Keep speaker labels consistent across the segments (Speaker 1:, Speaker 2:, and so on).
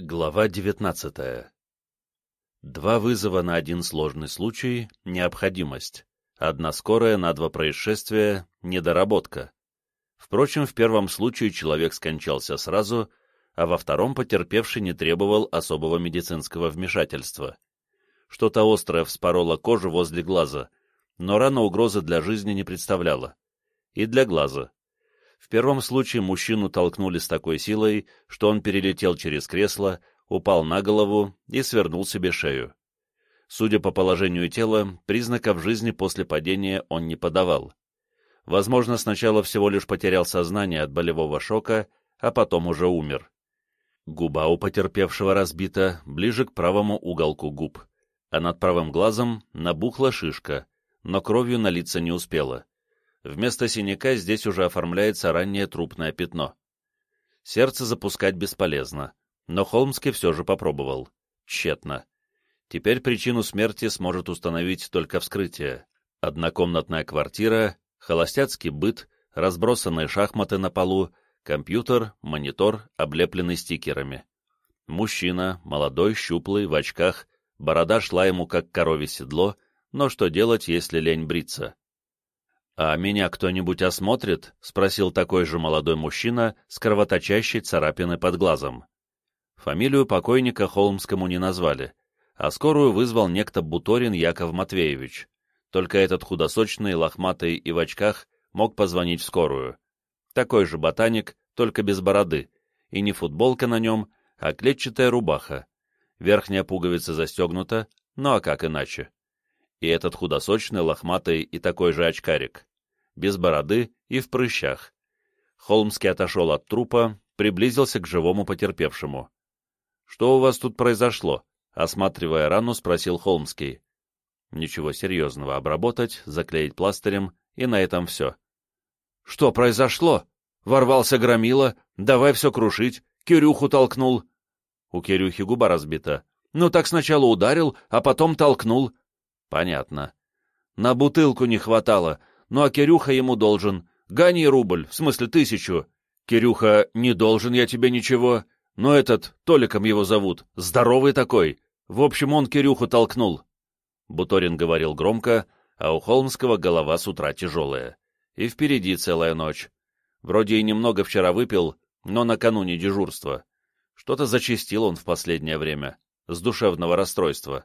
Speaker 1: Глава 19. Два вызова на один сложный случай — необходимость. Одна скорая на два происшествия — недоработка. Впрочем, в первом случае человек скончался сразу, а во втором потерпевший не требовал особого медицинского вмешательства. Что-то острое вспороло кожу возле глаза, но рана угрозы для жизни не представляла. И для глаза. В первом случае мужчину толкнули с такой силой, что он перелетел через кресло, упал на голову и свернул себе шею. Судя по положению тела, признаков жизни после падения он не подавал. Возможно, сначала всего лишь потерял сознание от болевого шока, а потом уже умер. Губа у потерпевшего разбита ближе к правому уголку губ, а над правым глазом набухла шишка, но кровью налиться не успела. Вместо синяка здесь уже оформляется раннее трупное пятно. Сердце запускать бесполезно, но Холмский все же попробовал. Тщетно. Теперь причину смерти сможет установить только вскрытие. Однокомнатная квартира, холостяцкий быт, разбросанные шахматы на полу, компьютер, монитор, облепленный стикерами. Мужчина, молодой, щуплый, в очках, борода шла ему как коровье седло, но что делать, если лень бриться? «А меня кто-нибудь осмотрит?» — спросил такой же молодой мужчина с кровоточащей царапиной под глазом. Фамилию покойника Холмскому не назвали, а скорую вызвал некто Буторин Яков Матвеевич. Только этот худосочный, лохматый и в очках мог позвонить в скорую. Такой же ботаник, только без бороды, и не футболка на нем, а клетчатая рубаха. Верхняя пуговица застегнута, ну а как иначе? И этот худосочный, лохматый и такой же очкарик без бороды и в прыщах. Холмский отошел от трупа, приблизился к живому потерпевшему. «Что у вас тут произошло?» — осматривая рану, спросил Холмский. «Ничего серьезного. Обработать, заклеить пластырем, и на этом все». «Что произошло? Ворвался громила, давай все крушить, Кирюху толкнул». У Кирюхи губа разбита. «Ну так сначала ударил, а потом толкнул». «Понятно». «На бутылку не хватало, ну а Кирюха ему должен. Гони рубль, в смысле тысячу. Кирюха, не должен я тебе ничего. Но этот, Толиком его зовут, здоровый такой. В общем, он Кирюху толкнул. Буторин говорил громко, а у Холмского голова с утра тяжелая. И впереди целая ночь. Вроде и немного вчера выпил, но накануне дежурства. Что-то зачистил он в последнее время, с душевного расстройства.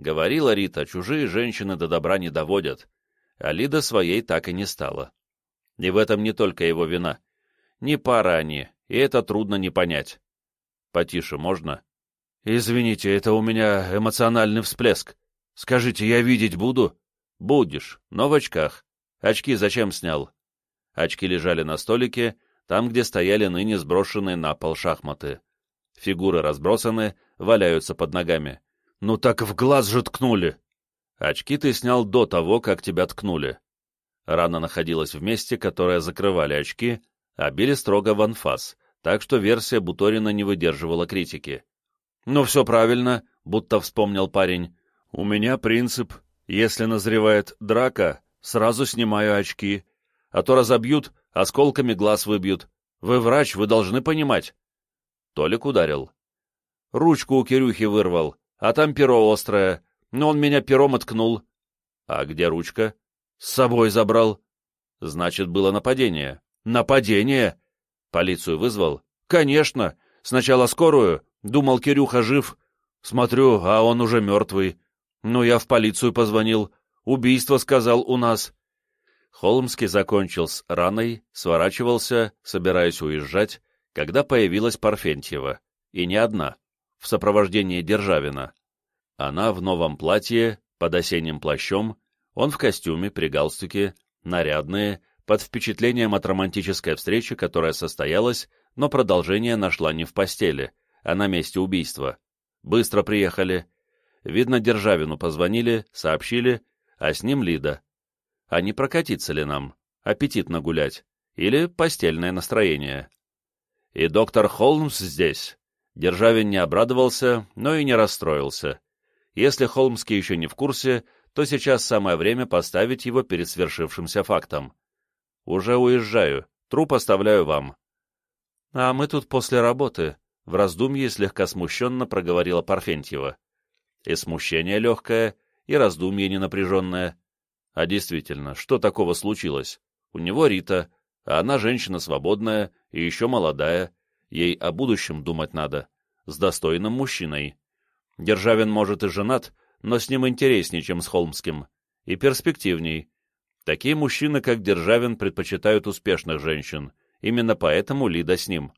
Speaker 1: Говорила Рита, чужие женщины до добра не доводят, а Лида своей так и не стала. И в этом не только его вина. Не пара они, и это трудно не понять. Потише можно? Извините, это у меня эмоциональный всплеск. Скажите, я видеть буду? Будешь, но в очках. Очки зачем снял? Очки лежали на столике, там, где стояли ныне сброшенные на пол шахматы. Фигуры разбросаны, валяются под ногами. «Ну так в глаз же ткнули!» Очки ты снял до того, как тебя ткнули. Рана находилась в месте, которое закрывали очки, а били строго в анфас, так что версия Буторина не выдерживала критики. «Ну, все правильно», — будто вспомнил парень. «У меня принцип, если назревает драка, сразу снимаю очки, а то разобьют, осколками глаз выбьют. Вы врач, вы должны понимать». Толик ударил. Ручку у Кирюхи вырвал, а там перо острое, но он меня пером откнул. А где ручка? С собой забрал. Значит, было нападение. Нападение? Полицию вызвал? Конечно. Сначала скорую. Думал, Кирюха жив. Смотрю, а он уже мертвый. Ну, я в полицию позвонил. Убийство, сказал, у нас. Холмский закончил с раной, сворачивался, собираясь уезжать, когда появилась Парфентьева. И не одна. В сопровождении Державина. Она в новом платье, под осенним плащом, он в костюме, при галстуке, нарядные, под впечатлением от романтической встречи, которая состоялась, но продолжение нашла не в постели, а на месте убийства. Быстро приехали. Видно, Державину позвонили, сообщили, а с ним Лида. А не прокатиться ли нам? Аппетитно гулять. Или постельное настроение. И доктор Холмс здесь. Державин не обрадовался, но и не расстроился. Если Холмский еще не в курсе, то сейчас самое время поставить его перед свершившимся фактом. «Уже уезжаю. Труп оставляю вам». «А мы тут после работы. — в раздумье слегка смущенно проговорила Парфентьева. И смущение легкое, и раздумье ненапряженное. А действительно, что такого случилось? У него Рита, а она женщина свободная и еще молодая, ей о будущем думать надо, с достойным мужчиной. Державин, может, и женат, но с ним интереснее, чем с Холмским, и перспективней. Такие мужчины, как Державин, предпочитают успешных женщин, именно поэтому Лида с ним.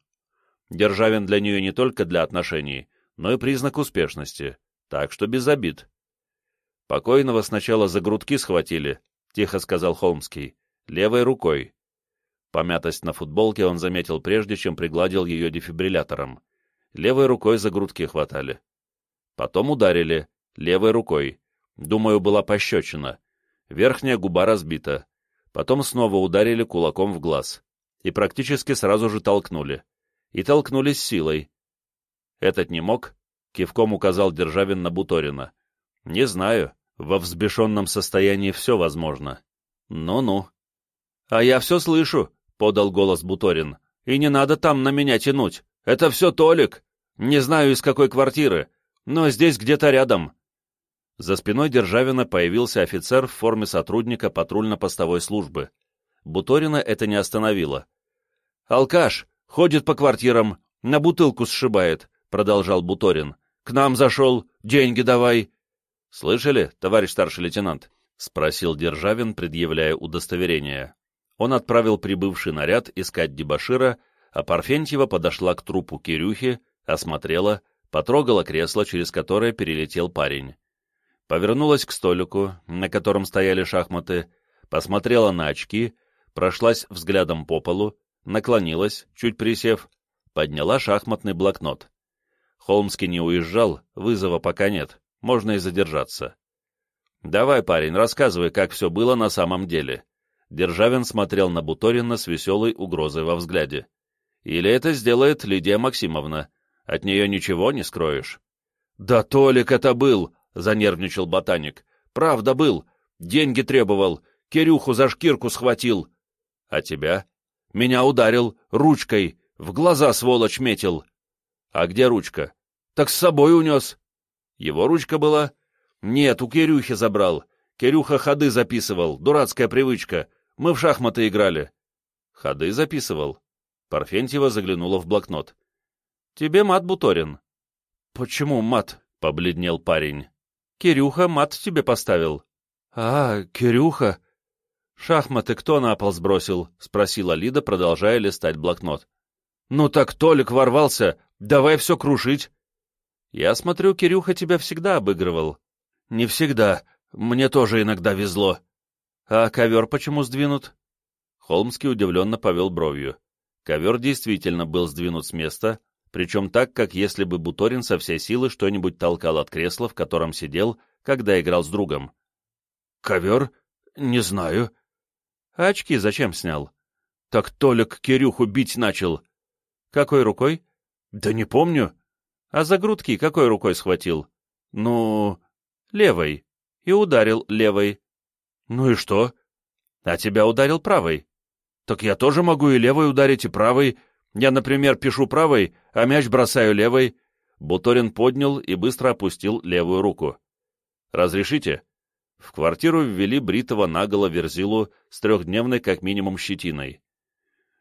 Speaker 1: Державин для нее не только для отношений, но и признак успешности, так что без обид. Покойного сначала за грудки схватили, — тихо сказал Холмский, — левой рукой. Помятость на футболке он заметил прежде, чем пригладил ее дефибриллятором. Левой рукой за грудки хватали. Потом ударили, левой рукой. Думаю, была пощечина. Верхняя губа разбита. Потом снова ударили кулаком в глаз. И практически сразу же толкнули. И толкнули с силой. Этот не мог? Кивком указал Державин на Буторина. Не знаю. Во взбешенном состоянии все возможно. Ну-ну. А я все слышу, подал голос Буторин. И не надо там на меня тянуть. Это все Толик. Не знаю, из какой квартиры, но здесь где-то рядом. За спиной Державина появился офицер в форме сотрудника патрульно-постовой службы. Буторина это не остановило. «Алкаш! Ходит по квартирам, на бутылку сшибает», — продолжал Буторин. «К нам зашел, деньги давай». «Слышали, товарищ старший лейтенант?» — спросил Державин, предъявляя удостоверение. Он отправил прибывший наряд искать дебашира, а Парфентьева подошла к трупу Кирюхи, осмотрела, потрогала кресло, через которое перелетел парень повернулась к столику, на котором стояли шахматы, посмотрела на очки, прошлась взглядом по полу, наклонилась, чуть присев, подняла шахматный блокнот. Холмский не уезжал, вызова пока нет, можно и задержаться. «Давай, парень, рассказывай, как все было на самом деле». Державин смотрел на Буторина с веселой угрозой во взгляде. «Или это сделает Лидия Максимовна? От нее ничего не скроешь?» «Да Толик это был!» — занервничал ботаник. «Правда был. Деньги требовал. Кирюху за шкирку схватил». «А тебя?» «Меня ударил. Ручкой. В глаза, сволочь, метил». «А где ручка?» «Так с собой унес». «Его ручка была?» «Нет, у Кирюхи забрал. Кирюха ходы записывал. Дурацкая привычка. Мы в шахматы играли». «Ходы записывал?» Парфентьева заглянула в блокнот. «Тебе мат, Буторин». «Почему мат?» — побледнел парень. Кирюха мат тебе поставил. — А, Кирюха. — Шахматы кто на пол сбросил? — спросила Лида, продолжая листать блокнот. — Ну так Толик ворвался. Давай все крушить. — Я смотрю, Кирюха тебя всегда обыгрывал. — Не всегда. Мне тоже иногда везло. — А ковер почему сдвинут? Холмский удивленно повел бровью. Ковер действительно был сдвинут с места, причем так, как если бы Буторин со всей силы что-нибудь толкал от кресла, в котором сидел, когда играл с другом. «Ковер? Не знаю». «А очки зачем снял?» «Так Толик Кирюху бить начал». «Какой рукой?» «Да не помню». «А за грудки какой рукой схватил?» «Ну...» «Левой. И ударил левой». «Ну и что?» «А тебя ударил правой». «Так я тоже могу и левой ударить, и правой, я, например, пишу правой, а мяч бросаю левой. Буторин поднял и быстро опустил левую руку. «Разрешите?» В квартиру ввели бритого наголо верзилу с трехдневной как минимум щетиной.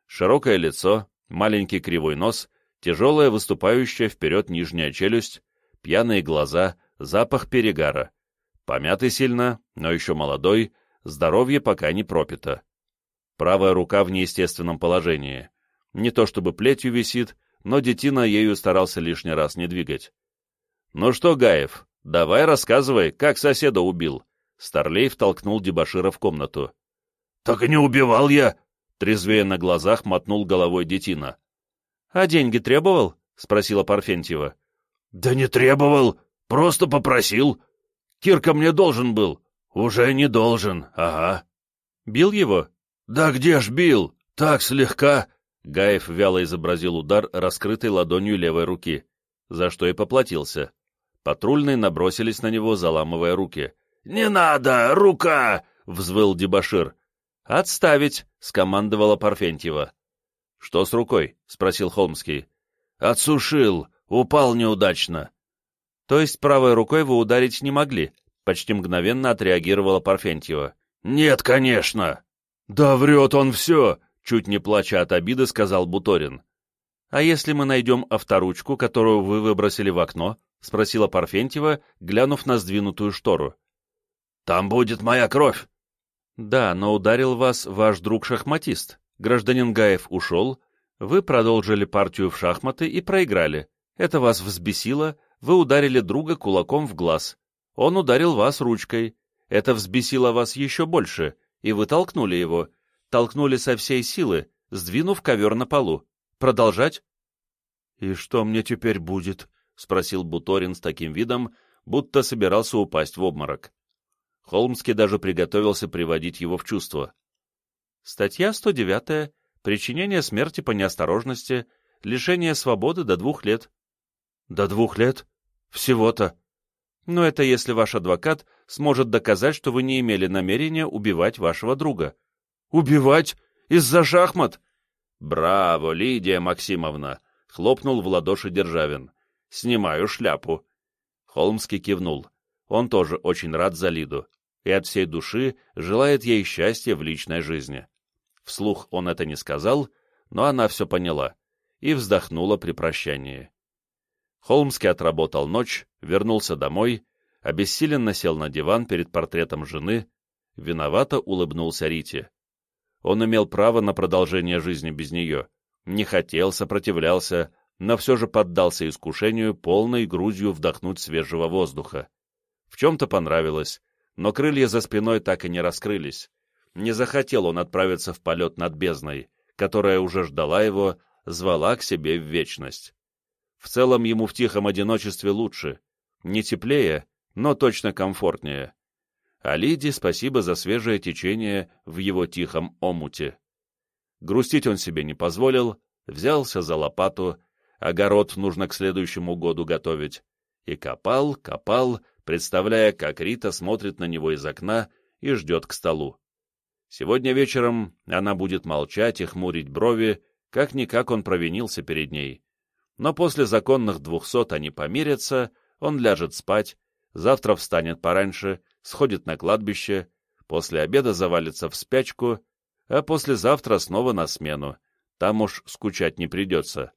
Speaker 1: Широкое лицо, маленький кривой нос, тяжелая выступающая вперед нижняя челюсть, пьяные глаза, запах перегара. Помятый сильно, но еще молодой, здоровье пока не пропито. Правая рука в неестественном положении. Не то чтобы плетью висит, но детина ею старался лишний раз не двигать. «Ну что, Гаев, давай рассказывай, как соседа убил?» Старлей втолкнул дебашира в комнату. «Так и не убивал я!» Трезвея на глазах мотнул головой детина. «А деньги требовал?» — спросила Парфентьева. «Да не требовал, просто попросил. Кирка мне должен был. Уже не должен, ага». «Бил его?» «Да где ж бил? Так слегка. Гаев вяло изобразил удар раскрытой ладонью левой руки, за что и поплатился. Патрульные набросились на него, заламывая руки. «Не надо! Рука!» — взвыл дебошир. «Отставить!» — скомандовала Парфентьева. «Что с рукой?» — спросил Холмский. Отсушил, упал неудачно.
Speaker 2: То есть правой рукой вы ударить не могли? Почти мгновенно отреагировала Парфентьева.
Speaker 1: Нет, конечно. Да врет он все, чуть не плача от обиды, сказал Буторин.
Speaker 2: А если мы найдем авторучку, которую вы выбросили в окно? Спросила Парфентьева, глянув на сдвинутую штору.
Speaker 1: Там будет моя кровь.
Speaker 2: Да, но ударил вас ваш друг-шахматист. Гражданин Гаев ушел, вы продолжили партию в шахматы и проиграли. Это вас взбесило, вы ударили друга кулаком в глаз. Он ударил вас ручкой. Это взбесило вас еще больше, и вы толкнули его. Толкнули со всей силы, сдвинув ковер на полу. Продолжать? — И что мне теперь будет? — спросил Буторин с таким видом, будто собирался упасть в обморок. Холмский даже приготовился приводить его в чувство. Статья 109 причинение смерти по неосторожности, лишение свободы до двух лет. До двух лет? Всего-то. Но это если ваш адвокат сможет доказать, что вы не имели намерения убивать вашего друга. Убивать? Из-за шахмат? Браво, Лидия Максимовна! Хлопнул в ладоши Державин. Снимаю шляпу. Холмский кивнул. Он тоже очень рад за Лиду и от всей души желает ей счастья в личной жизни. Вслух он это не сказал, но она все поняла и вздохнула при прощании. Холмский отработал ночь, вернулся домой, обессиленно сел на диван перед портретом жены, виновато улыбнулся Рите. Он имел право на продолжение жизни без нее, не хотел, сопротивлялся, но все же поддался искушению полной грудью вдохнуть свежего воздуха. В чем-то понравилось, но крылья за спиной так и не раскрылись, не захотел он отправиться в полет над бездной, которая уже ждала его, звала к себе в вечность. В целом ему в тихом одиночестве лучше, не теплее, но точно комфортнее. А Лиде спасибо за свежее течение в его тихом омуте. Грустить он себе не позволил, взялся за лопату, огород нужно к следующему году готовить, и копал, копал, представляя, как Рита смотрит на него из окна и ждет к столу. Сегодня вечером она будет молчать и хмурить брови, как-никак он провинился перед ней. Но после законных двухсот они помирятся, он ляжет спать, завтра встанет пораньше, сходит на кладбище, после обеда завалится в спячку, а послезавтра снова на смену, там уж скучать не придется.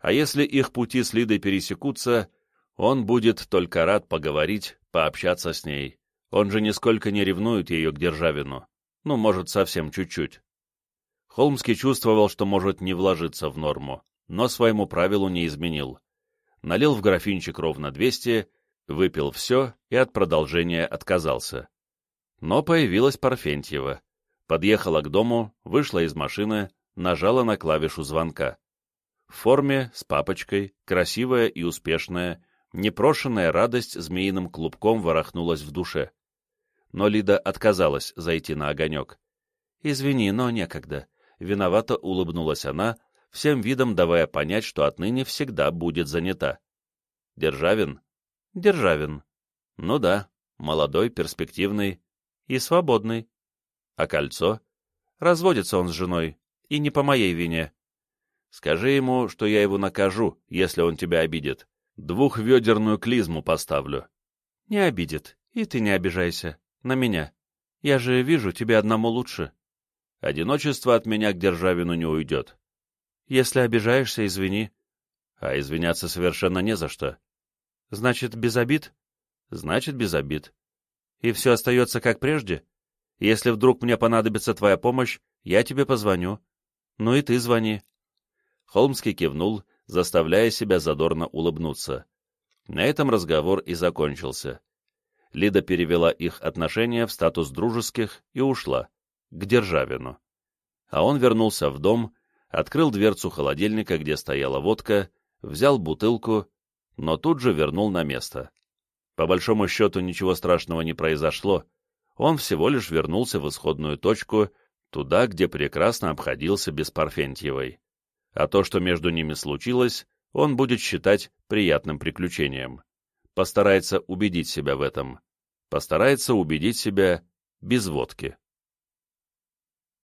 Speaker 2: А если их пути с Лидой пересекутся, он будет только рад поговорить, пообщаться с ней. Он же нисколько не ревнует ее к Державину ну, может, совсем чуть-чуть. Холмский чувствовал, что может не вложиться в норму, но своему правилу не изменил. Налил в графинчик ровно 200, выпил все и от продолжения отказался. Но появилась Парфентьева. Подъехала к дому, вышла из машины, нажала на клавишу звонка. В форме, с папочкой, красивая и успешная, непрошенная радость змеиным клубком ворохнулась в душе но Лида отказалась зайти на огонек. «Извини, но некогда». Виновато улыбнулась она, всем видом давая понять, что отныне всегда будет занята. «Державин?» «Державин». «Ну да, молодой, перспективный и свободный». «А кольцо?» «Разводится он с женой, и не по моей вине». «Скажи ему, что я его накажу, если он тебя обидит. Двухведерную клизму поставлю». «Не обидит, и ты не обижайся на меня. Я же вижу, тебе одному лучше. Одиночество от меня к Державину не уйдет. Если обижаешься, извини. А извиняться совершенно не за что. Значит, без обид? Значит, без обид. И все остается как прежде? Если вдруг мне понадобится твоя помощь, я тебе позвоню. Ну и ты звони. Холмский кивнул, заставляя себя задорно улыбнуться. На этом разговор и закончился. Лида перевела их отношения в статус дружеских и ушла, к Державину. А он вернулся в дом, открыл дверцу холодильника, где стояла водка, взял бутылку, но тут же вернул на место. По большому счету ничего страшного не произошло, он всего лишь вернулся в исходную точку, туда, где прекрасно обходился без Парфентьевой. А то, что между ними случилось, он будет считать приятным приключением постарается убедить себя в этом, постарается убедить себя без водки.